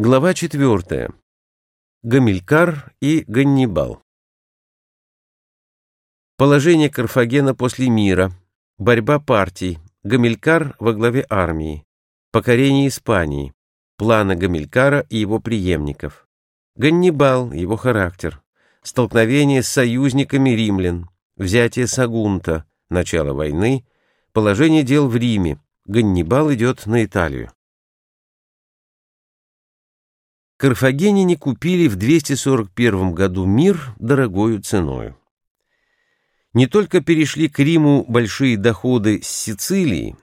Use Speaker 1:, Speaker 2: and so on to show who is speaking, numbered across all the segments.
Speaker 1: Глава 4. Гамилькар и Ганнибал. Положение Карфагена после мира. Борьба партий. Гамилькар во главе армии. Покорение Испании. Планы Гамилькара и его преемников. Ганнибал, его характер. Столкновение с союзниками римлян. Взятие Сагунта. Начало войны. Положение дел в Риме. Ганнибал идет на Италию. Карфагенине купили в 241 году мир дорогою ценою. Не только перешли к Риму большие доходы с Сицилии,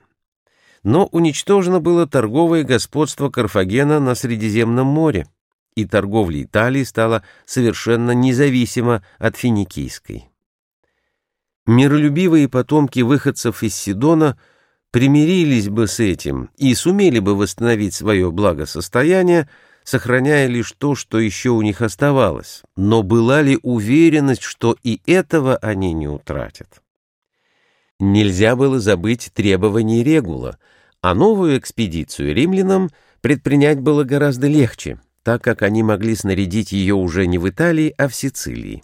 Speaker 1: но уничтожено было торговое господство Карфагена на Средиземном море, и торговля Италии стала совершенно независима от финикийской. Миролюбивые потомки выходцев из Сидона примирились бы с этим и сумели бы восстановить свое благосостояние, сохраняя лишь то, что еще у них оставалось, но была ли уверенность, что и этого они не утратят? Нельзя было забыть требований Регула, а новую экспедицию римлянам предпринять было гораздо легче, так как они могли снарядить ее уже не в Италии, а в Сицилии.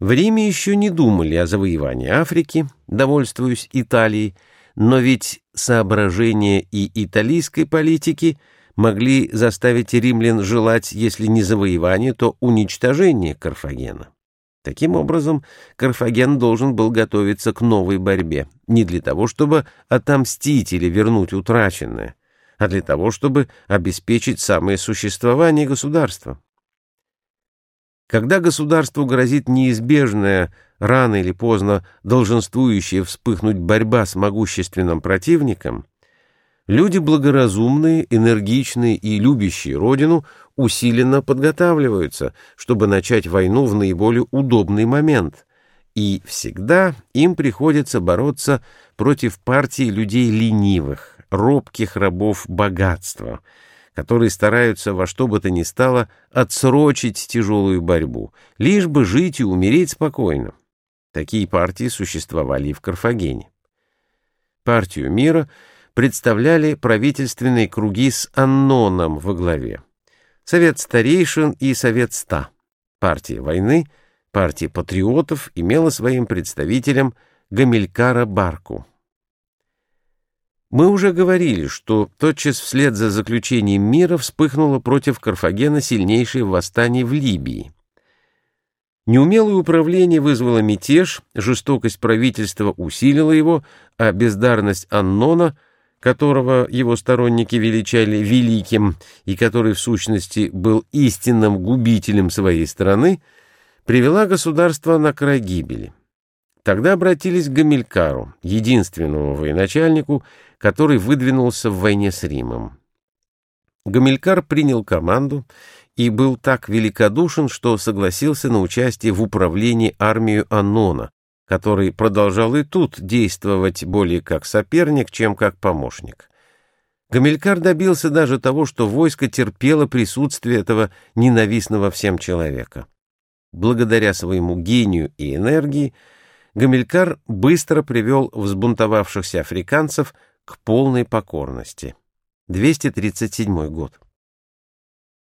Speaker 1: В Риме еще не думали о завоевании Африки, довольствуясь Италией, но ведь соображения и италийской политики – могли заставить римлян желать, если не завоевание, то уничтожение Карфагена. Таким образом, Карфаген должен был готовиться к новой борьбе, не для того, чтобы отомстить или вернуть утраченное, а для того, чтобы обеспечить самое существование государства. Когда государству грозит неизбежная, рано или поздно долженствующая вспыхнуть борьба с могущественным противником, Люди благоразумные, энергичные и любящие родину усиленно подготавливаются, чтобы начать войну в наиболее удобный момент, и всегда им приходится бороться против партии людей ленивых, робких рабов богатства, которые стараются во что бы то ни стало отсрочить тяжелую борьбу, лишь бы жить и умереть спокойно. Такие партии существовали и в Карфагене. Партию мира — представляли правительственные круги с Анноном во главе. Совет старейшин и Совет ста. Партия войны, партия патриотов имела своим представителем Гамилькара Барку. Мы уже говорили, что тотчас вслед за заключением мира вспыхнуло против Карфагена сильнейшее восстание в Либии. Неумелое управление вызвало мятеж, жестокость правительства усилила его, а бездарность Аннона которого его сторонники величали великим и который в сущности был истинным губителем своей страны, привела государство на край гибели. Тогда обратились к Гамилькару, единственному военачальнику, который выдвинулся в войне с Римом. Гамилькар принял команду и был так великодушен, что согласился на участие в управлении армией Анона, который продолжал и тут действовать более как соперник, чем как помощник. Гамилькар добился даже того, что войско терпело присутствие этого ненавистного всем человека. Благодаря своему гению и энергии Гамилькар быстро привел взбунтовавшихся африканцев к полной покорности. 237 год.